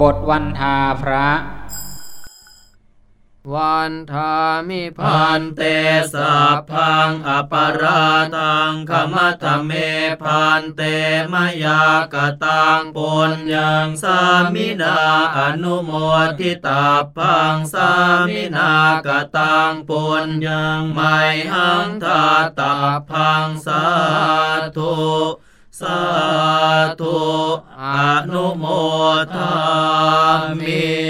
บทวันทาพระวันทามิพันเตสัพพังอปาราทังขมัตเมพันเตมยากตังปุญญังสามินาอนุโมทิตาพังสามินากตังปุญญังไมหังทาตาพังสาธุสาธุอนุโมทา มิ